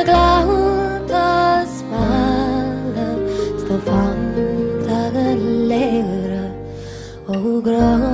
the Cloud, does Maler, está fanta the alegre, oh, grande.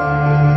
The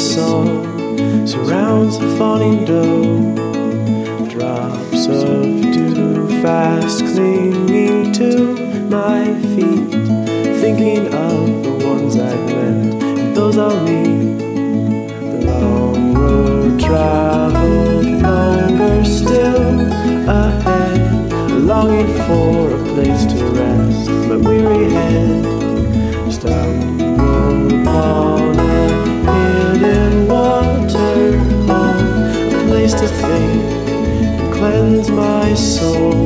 Song surrounds the fawning doe. sou.